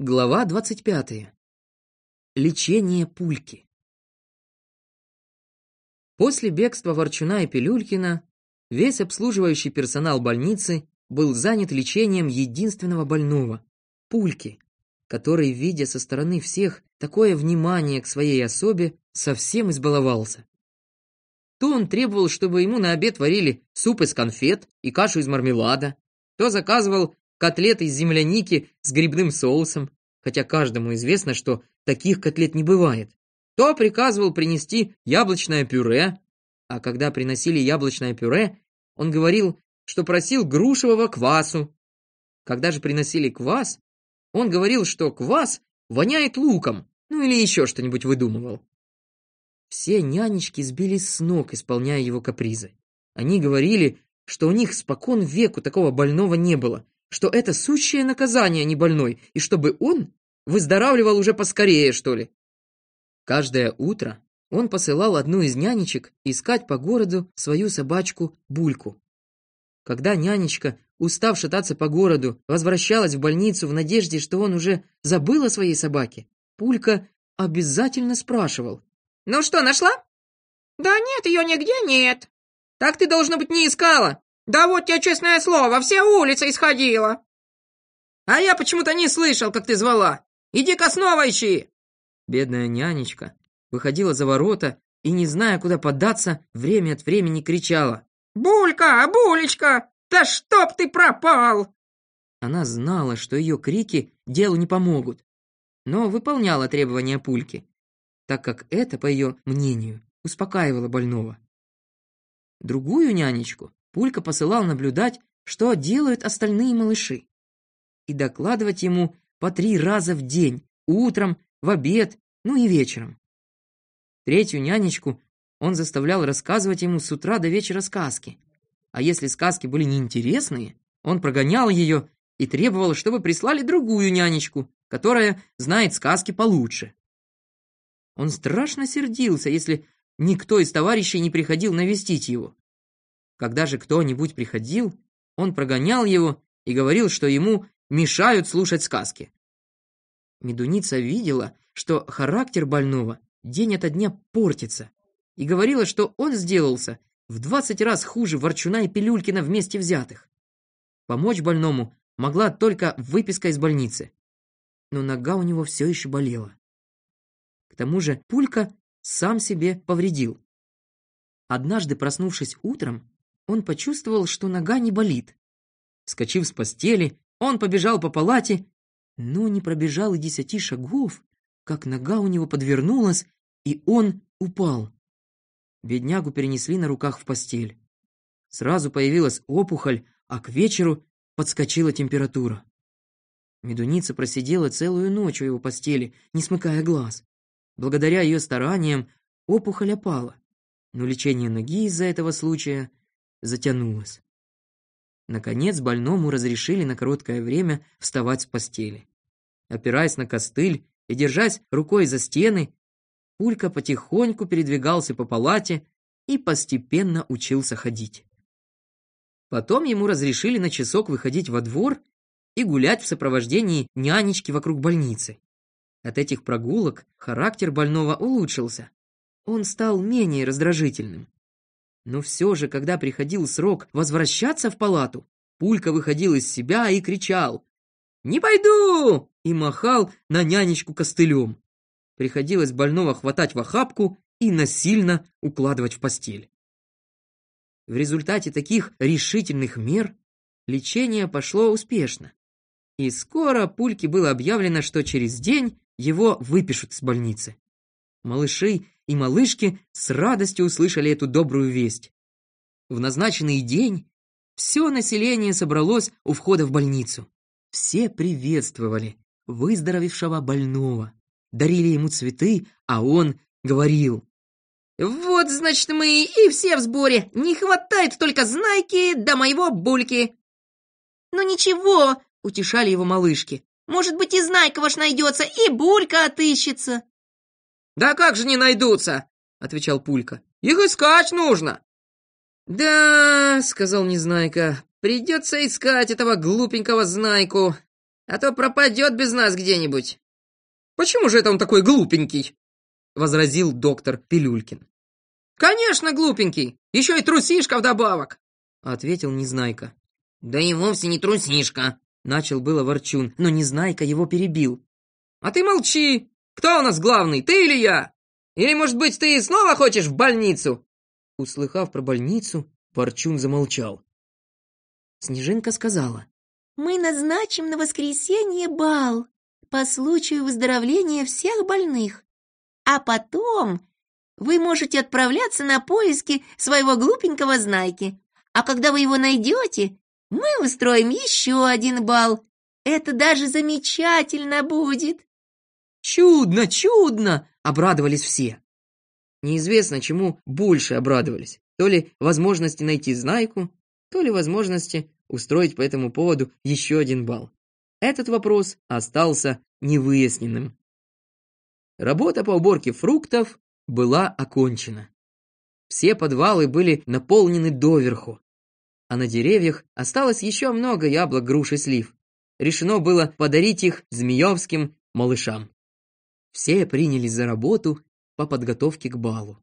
Глава 25. Лечение пульки. После бегства Ворчуна и Пилюлькина весь обслуживающий персонал больницы был занят лечением единственного больного – пульки, который, видя со стороны всех такое внимание к своей особе, совсем избаловался. То он требовал, чтобы ему на обед варили суп из конфет и кашу из мармелада, то заказывал котлеты из земляники с грибным соусом, хотя каждому известно, что таких котлет не бывает. То приказывал принести яблочное пюре, а когда приносили яблочное пюре, он говорил, что просил грушевого квасу. Когда же приносили квас, он говорил, что квас воняет луком, ну или еще что-нибудь выдумывал. Все нянечки сбились с ног, исполняя его капризы. Они говорили, что у них спокон веку такого больного не было, что это сущее наказание, а не больной, и чтобы он выздоравливал уже поскорее, что ли. Каждое утро он посылал одну из нянечек искать по городу свою собачку Бульку. Когда нянечка, устав шататься по городу, возвращалась в больницу в надежде, что он уже забыл о своей собаке, Пулька обязательно спрашивал. «Ну что, нашла?» «Да нет, ее нигде нет». «Так ты, должно быть, не искала. Да вот тебе честное слово, все улицы исходила. А я почему-то не слышал, как ты звала. Иди-ка снова ищи. Бедная нянечка выходила за ворота и, не зная, куда податься, время от времени кричала. «Булька, булечка, да чтоб ты пропал!» Она знала, что ее крики делу не помогут, но выполняла требования Пульки, так как это, по ее мнению, успокаивало больного. Другую нянечку Пулька посылал наблюдать, что делают остальные малыши, и докладывать ему по три раза в день, утром, в обед, ну и вечером. Третью нянечку он заставлял рассказывать ему с утра до вечера сказки, а если сказки были неинтересные, он прогонял ее и требовал, чтобы прислали другую нянечку, которая знает сказки получше. Он страшно сердился, если никто из товарищей не приходил навестить его. Когда же кто-нибудь приходил, он прогонял его и говорил, что ему мешают слушать сказки. Медуница видела, что характер больного день ото дня портится, и говорила, что он сделался в двадцать раз хуже Ворчуна и Пилюлькина вместе взятых. Помочь больному могла только выписка из больницы, но нога у него все еще болела. К тому же Пулька сам себе повредил. Однажды, проснувшись утром, он почувствовал, что нога не болит. Скочив с постели, он побежал по палате, но не пробежал и десяти шагов, как нога у него подвернулась, и он упал. Беднягу перенесли на руках в постель. Сразу появилась опухоль, а к вечеру подскочила температура. Медуница просидела целую ночь у его постели, не смыкая глаз. Благодаря ее стараниям опухоль опала, но лечение ноги из-за этого случая затянулось. Наконец больному разрешили на короткое время вставать с постели. Опираясь на костыль и держась рукой за стены, Пулька потихоньку передвигался по палате и постепенно учился ходить. Потом ему разрешили на часок выходить во двор и гулять в сопровождении нянечки вокруг больницы. От этих прогулок характер больного улучшился. Он стал менее раздражительным. Но все же, когда приходил срок возвращаться в палату, Пулька выходил из себя и кричал «Не пойду!» и махал на нянечку костылем. Приходилось больного хватать в охапку и насильно укладывать в постель. В результате таких решительных мер лечение пошло успешно. И скоро Пульке было объявлено, что через день его выпишут из больницы. Малыши и малышки с радостью услышали эту добрую весть. В назначенный день все население собралось у входа в больницу. Все приветствовали выздоровевшего больного, дарили ему цветы, а он говорил. «Вот, значит, мы и все в сборе. Не хватает только знайки до моего бульки». «Ну ничего», — утешали его малышки. «Может быть, и знайка ваш найдется, и булька отыщется». «Да как же не найдутся?» — отвечал Пулька. «Их искать нужно!» «Да, — сказал Незнайка, — придется искать этого глупенького Знайку. а то пропадет без нас где-нибудь. Почему же это он такой глупенький? возразил доктор Пилюлькин. Конечно, глупенький, еще и трусишка вдобавок, ответил Незнайка. Да и вовсе не трусишка, начал было Ворчун, но Незнайка его перебил. А ты молчи. Кто у нас главный, ты или я? Или, может быть, ты снова хочешь в больницу? Услыхав про больницу, Ворчун замолчал. Снежинка сказала. «Мы назначим на воскресенье бал по случаю выздоровления всех больных. А потом вы можете отправляться на поиски своего глупенького знайки. А когда вы его найдете, мы устроим еще один бал. Это даже замечательно будет!» «Чудно, чудно!» — обрадовались все. Неизвестно, чему больше обрадовались. То ли возможности найти знайку, то ли возможности устроить по этому поводу еще один бал. Этот вопрос остался невыясненным. Работа по уборке фруктов была окончена. Все подвалы были наполнены доверху, а на деревьях осталось еще много яблок, груш и слив. Решено было подарить их змеевским малышам. Все принялись за работу по подготовке к балу.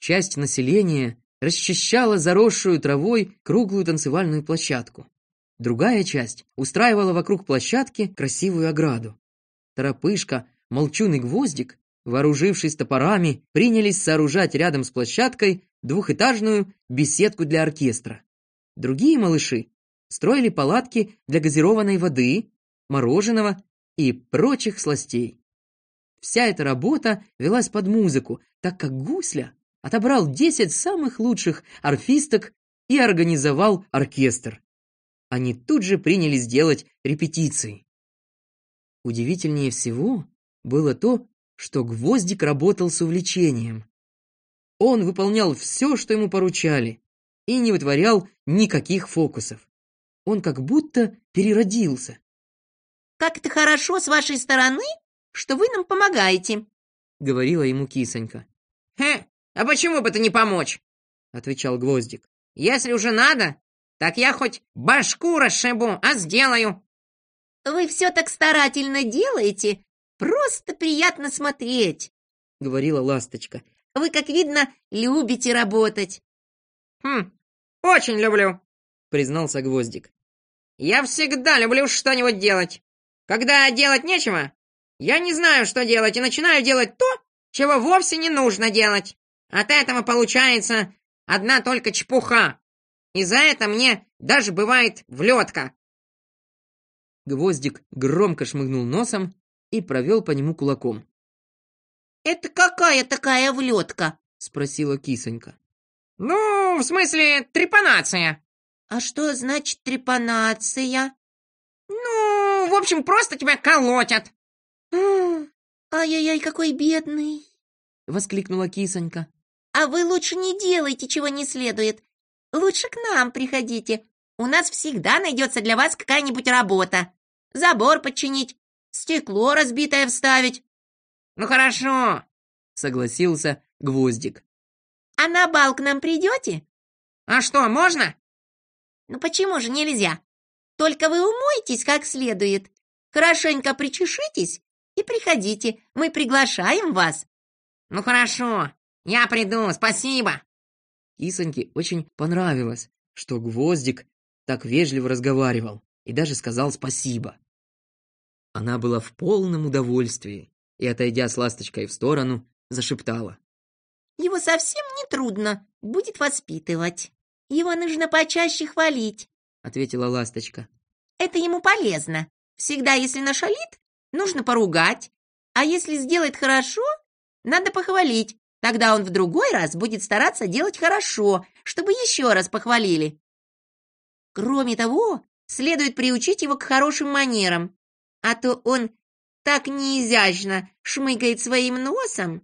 Часть населения расчищала заросшую травой круглую танцевальную площадку. Другая часть устраивала вокруг площадки красивую ограду. Торопышка, Молчун и Гвоздик, вооружившись топорами, принялись сооружать рядом с площадкой двухэтажную беседку для оркестра. Другие малыши строили палатки для газированной воды, мороженого и прочих сластей. Вся эта работа велась под музыку, так как Гусля отобрал 10 самых лучших арфисток и организовал оркестр. Они тут же принялись делать репетиции. Удивительнее всего было то, что Гвоздик работал с увлечением. Он выполнял все, что ему поручали, и не вытворял никаких фокусов. Он как будто переродился. «Как это хорошо с вашей стороны, что вы нам помогаете», — говорила ему кисонька. «Хе, «А почему бы это не помочь?» — отвечал Гвоздик. «Если уже надо, так я хоть башку расшибу, а сделаю». «Вы все так старательно делаете, просто приятно смотреть», — говорила Ласточка. «Вы, как видно, любите работать». «Хм, очень люблю», — признался Гвоздик. «Я всегда люблю что-нибудь делать. Когда делать нечего, я не знаю, что делать, и начинаю делать то, чего вовсе не нужно делать. От этого получается одна только чепуха. И за это мне даже бывает влетка. Гвоздик громко шмыгнул носом и провел по нему кулаком. «Это какая такая влетка?» — спросила кисонька. «Ну, в смысле, трепанация». «А что значит трепанация?» «Ну, в общем, просто тебя колотят». «Ай-яй-яй, какой бедный!» — воскликнула кисонька. А вы лучше не делайте, чего не следует. Лучше к нам приходите. У нас всегда найдется для вас какая-нибудь работа. Забор починить, стекло разбитое вставить. Ну хорошо, согласился Гвоздик. А на бал к нам придете? А что, можно? Ну почему же нельзя? Только вы умойтесь как следует. Хорошенько причешитесь и приходите. Мы приглашаем вас. Ну хорошо, «Я приду, спасибо!» Кисоньке очень понравилось, что Гвоздик так вежливо разговаривал и даже сказал спасибо. Она была в полном удовольствии и, отойдя с ласточкой в сторону, зашептала. «Его совсем не трудно будет воспитывать. Его нужно почаще хвалить», — ответила ласточка. «Это ему полезно. Всегда, если нашалит, нужно поругать, а если сделает хорошо, надо похвалить, Тогда он в другой раз будет стараться делать хорошо, чтобы еще раз похвалили. Кроме того, следует приучить его к хорошим манерам, а то он так неизящно шмыгает своим носом.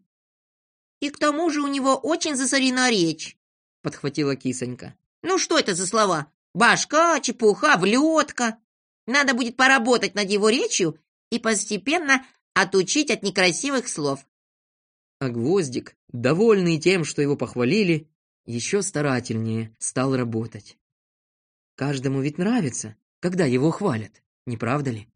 И к тому же у него очень засорена речь, — подхватила кисонька. Ну что это за слова? Башка, чепуха, влетка. Надо будет поработать над его речью и постепенно отучить от некрасивых слов а Гвоздик, довольный тем, что его похвалили, еще старательнее стал работать. Каждому ведь нравится, когда его хвалят, не правда ли?